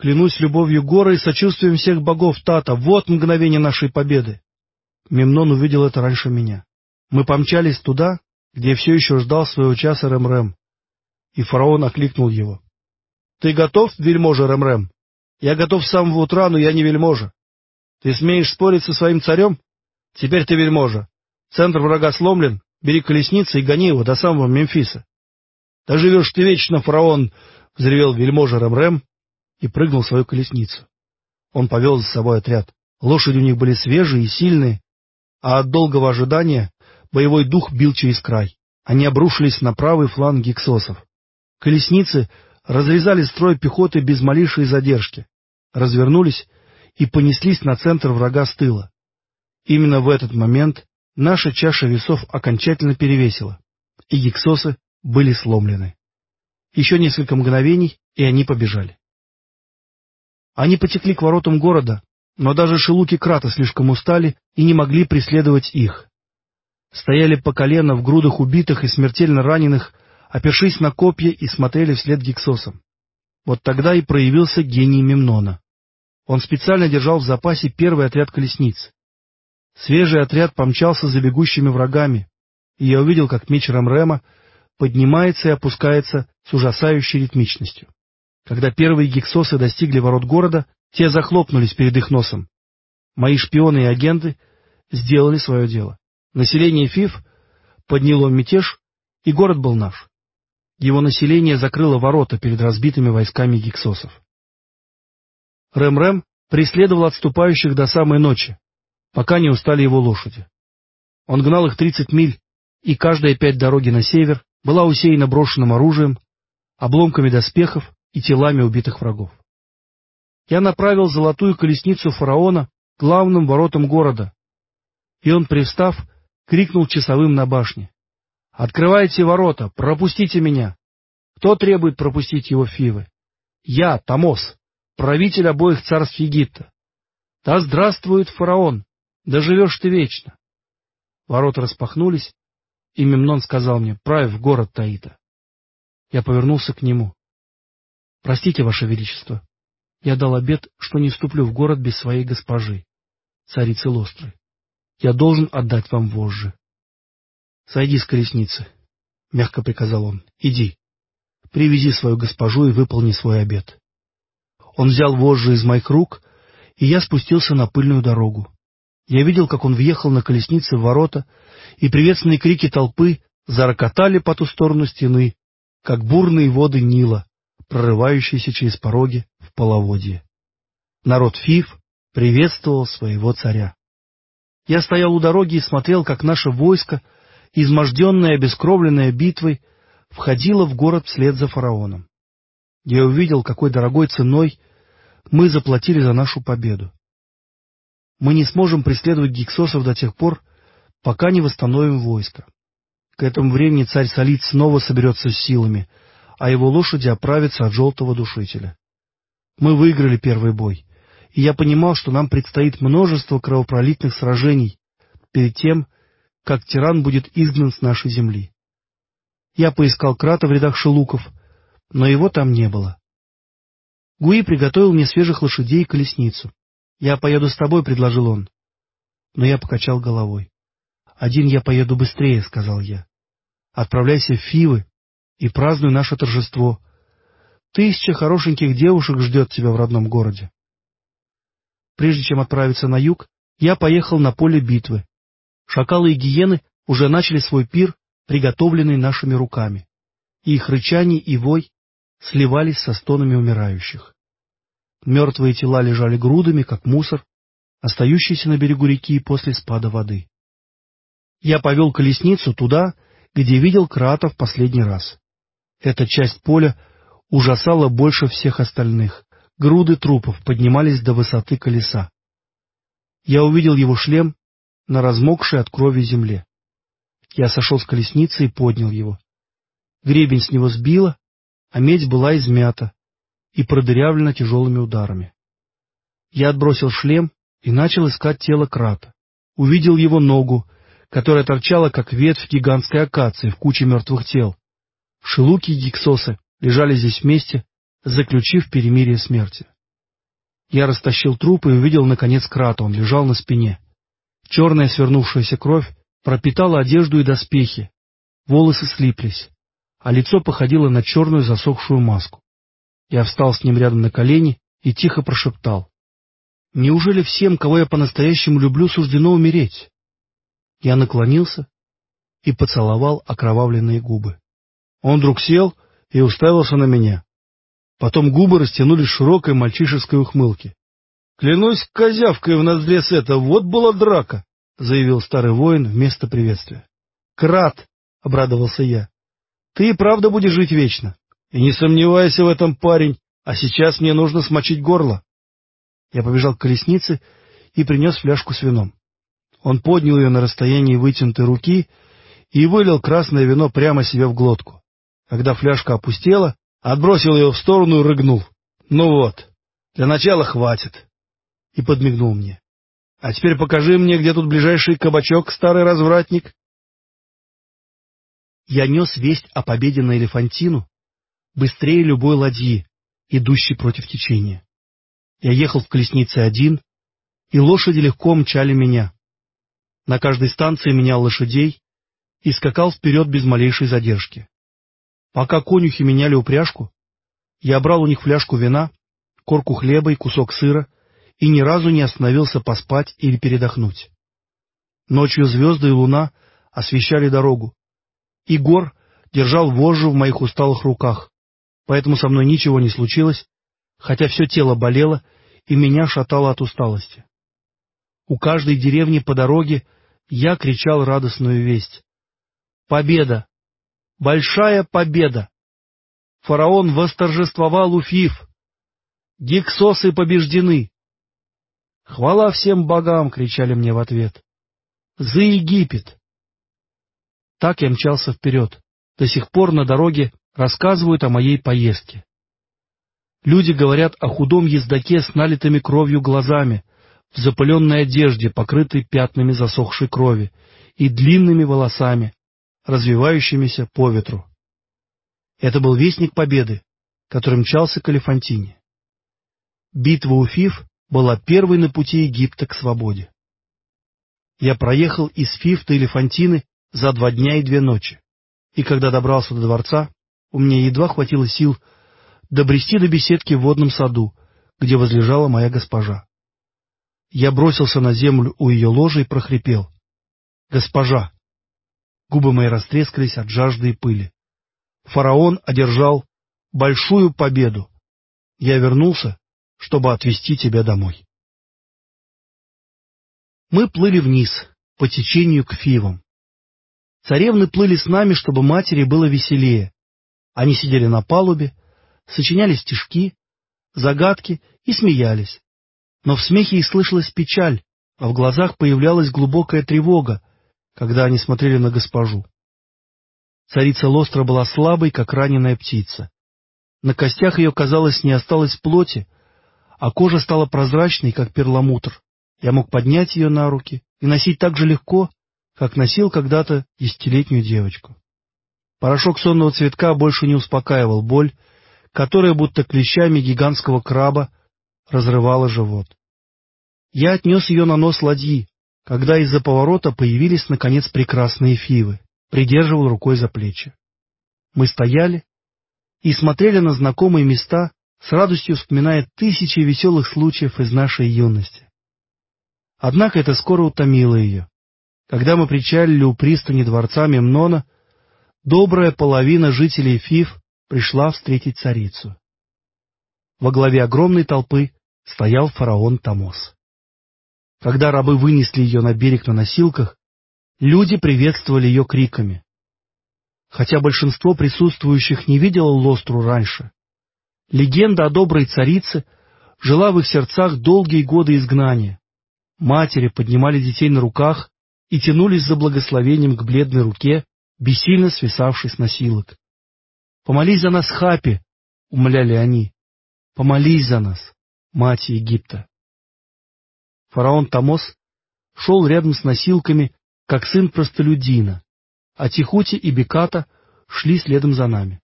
Клянусь любовью горы и сочувствием всех богов Тата, вот мгновение нашей победы. Мемнон увидел это раньше меня. Мы помчались туда, где все еще ждал своего часа Рэм-Рэм. И фараон окликнул его. — Ты готов, вельможа Рэм-Рэм? Я готов с самого утра, но я не вельможа. Ты смеешь спорить со своим царем? Теперь ты вельможа. Центр врага сломлен, бери колесницы и гони его до самого Мемфиса. — Да живешь ты вечно, фараон! — взревел вельможа Рэм-Рэм и прыгнул в свою колесницу. Он повел за собой отряд. Лошади у них были свежие и сильные, а от долгого ожидания боевой дух бил через край. Они обрушились на правый фланг гиксосов. Колесницы разрезали строй пехоты без малейшей задержки, развернулись и понеслись на центр врага с тыла. Именно в этот момент наша чаша весов окончательно перевесила, и гиксосы были сломлены. Еще несколько мгновений, и они побежали. Они потекли к воротам города, но даже шелуки Крата слишком устали и не могли преследовать их. Стояли по колено в грудах убитых и смертельно раненых, опершись на копья и смотрели вслед гиксосам. Вот тогда и проявился гений Мемнона. Он специально держал в запасе первый отряд колесниц. Свежий отряд помчался за бегущими врагами, и я увидел, как меч Рамрема поднимается и опускается с ужасающей ритмичностью. Когда первые гексосы достигли ворот города, те захлопнулись перед их носом. Мои шпионы и агенты сделали свое дело. Население Фиф подняло мятеж, и город был наш. Его население закрыло ворота перед разбитыми войсками гексосов. Рэм-Рэм преследовал отступающих до самой ночи, пока не устали его лошади. Он гнал их тридцать миль, и каждая пять дороги на север была усеяна брошенным оружием, обломками доспехов и телами убитых врагов. Я направил золотую колесницу фараона к главным воротам города, и он, привстав, крикнул часовым на башне. — Открывайте ворота, пропустите меня! Кто требует пропустить его Фивы? Я, Тамос, правитель обоих царств Египта. Да здравствует фараон! Да живешь ты вечно! Ворота распахнулись, и Мемнон сказал мне, правь в город Таита. Я повернулся к нему. — Простите, Ваше Величество, я дал обет, что не вступлю в город без своей госпожи, царицы Лостры. Я должен отдать вам вожжи. — Сойди с колесницы, — мягко приказал он. — Иди, привези свою госпожу и выполни свой обет. Он взял вожжи из моих рук, и я спустился на пыльную дорогу. Я видел, как он въехал на колеснице в ворота, и приветственные крики толпы зарокотали по ту сторону стены, как бурные воды Нила, прорывающийся через пороги в половодье. Народ Фиф приветствовал своего царя. Я стоял у дороги и смотрел, как наше войско, изможденное и обескровленное битвой, входило в город вслед за фараоном. Я увидел, какой дорогой ценой мы заплатили за нашу победу. Мы не сможем преследовать гиксосов до тех пор, пока не восстановим войско. К этому времени царь Солид снова соберется с силами — а его лошади оправятся от желтого душителя. Мы выиграли первый бой, и я понимал, что нам предстоит множество кровопролитных сражений перед тем, как тиран будет изгнан с нашей земли. Я поискал Крата в рядах шелуков, но его там не было. Гуи приготовил мне свежих лошадей и колесницу. «Я поеду с тобой», — предложил он. Но я покачал головой. «Один я поеду быстрее», — сказал я. «Отправляйся в Фивы и празднуй наше торжество. Тысяча хорошеньких девушек ждет тебя в родном городе. Прежде чем отправиться на юг, я поехал на поле битвы. Шакалы и гиены уже начали свой пир, приготовленный нашими руками, и их рычание и вой сливались со стонами умирающих. Мертвые тела лежали грудами, как мусор, остающийся на берегу реки после спада воды. Я повел колесницу туда, где видел Крата в последний раз. Эта часть поля ужасала больше всех остальных. Груды трупов поднимались до высоты колеса. Я увидел его шлем на размокшей от крови земле. Я сошел с колесницы и поднял его. Гребень с него сбило, а медь была измята и продырявлена тяжелыми ударами. Я отбросил шлем и начал искать тело крата. Увидел его ногу, которая торчала, как ветвь гигантской акации в куче мертвых тел. Шелуки и гиксосы лежали здесь вместе, заключив перемирие смерти. Я растащил труп и увидел, наконец, крата. Он лежал на спине. Черная свернувшаяся кровь пропитала одежду и доспехи. Волосы слиплись, а лицо походило на черную засохшую маску. Я встал с ним рядом на колени и тихо прошептал. «Неужели всем, кого я по-настоящему люблю, суждено умереть?» Я наклонился и поцеловал окровавленные губы. Он вдруг сел и уставился на меня. Потом губы растянулись широкой мальчишеской ухмылке. — Клянусь козявкой в нас это, вот была драка! — заявил старый воин вместо приветствия. — Крат! — обрадовался я. — Ты и правда будешь жить вечно. И не сомневайся в этом, парень, а сейчас мне нужно смочить горло. Я побежал к колеснице и принес фляжку с вином. Он поднял ее на расстоянии вытянутой руки и вылил красное вино прямо себе в глотку. Когда фляжка опустела, отбросил ее в сторону и рыгнул. «Ну вот, для начала хватит». И подмигнул мне. «А теперь покажи мне, где тут ближайший кабачок, старый развратник». Я нес весть о победе на Элефантину быстрее любой ладьи, идущей против течения. Я ехал в колеснице один, и лошади легко мчали меня. На каждой станции менял лошадей и скакал вперед без малейшей задержки. Пока конюхи меняли упряжку, я брал у них фляжку вина, корку хлеба и кусок сыра и ни разу не остановился поспать или передохнуть. Ночью звезды и луна освещали дорогу, и гор держал вожжу в моих усталых руках, поэтому со мной ничего не случилось, хотя все тело болело и меня шатало от усталости. У каждой деревни по дороге я кричал радостную весть. Победа! Большая победа! Фараон восторжествовал у Фиф. Гиксосы побеждены. Хвала всем богам, кричали мне в ответ. За Египет! Так я мчался вперед. До сих пор на дороге рассказывают о моей поездке. Люди говорят о худом ездаке с налитыми кровью глазами, в запыленной одежде, покрытой пятнами засохшей крови, и длинными волосами, развивающимися по ветру. Это был вестник победы, который мчался к Алифантине. Битва у Фиф была первой на пути Египта к свободе. Я проехал из Фиф до Элефантины за два дня и две ночи, и когда добрался до дворца, у меня едва хватило сил добрести до беседки в водном саду, где возлежала моя госпожа. Я бросился на землю у ее ложа и прохрипел. «Госпожа!» Губы мои растрескались от жажды и пыли. Фараон одержал большую победу. Я вернулся, чтобы отвезти тебя домой. Мы плыли вниз, по течению к Фивам. Царевны плыли с нами, чтобы матери было веселее. Они сидели на палубе, сочиняли стишки, загадки и смеялись. Но в смехе их слышалась печаль, а в глазах появлялась глубокая тревога, когда они смотрели на госпожу. Царица Лостра была слабой, как раненая птица. На костях ее, казалось, не осталось плоти, а кожа стала прозрачной, как перламутр. Я мог поднять ее на руки и носить так же легко, как носил когда-то десятилетнюю девочку. Порошок сонного цветка больше не успокаивал боль, которая будто клещами гигантского краба разрывала живот. Я отнес ее на нос ладьи, когда из-за поворота появились, наконец, прекрасные фивы, придерживал рукой за плечи. Мы стояли и смотрели на знакомые места, с радостью вспоминая тысячи веселых случаев из нашей юности. Однако это скоро утомило ее. Когда мы причалили у пристани дворца Мемнона, добрая половина жителей Фив пришла встретить царицу. Во главе огромной толпы стоял фараон Тамос. Когда рабы вынесли ее на берег на носилках, люди приветствовали ее криками. Хотя большинство присутствующих не видело Лостру раньше, легенда о доброй царице жила в их сердцах долгие годы изгнания. Матери поднимали детей на руках и тянулись за благословением к бледной руке, бессильно свисавшей с носилок. «Помолись за нас, Хапи!» — умоляли они. «Помолись за нас, мать Египта!» Фараон Тамос шел рядом с носилками, как сын простолюдина, а Тихути и Беката шли следом за нами.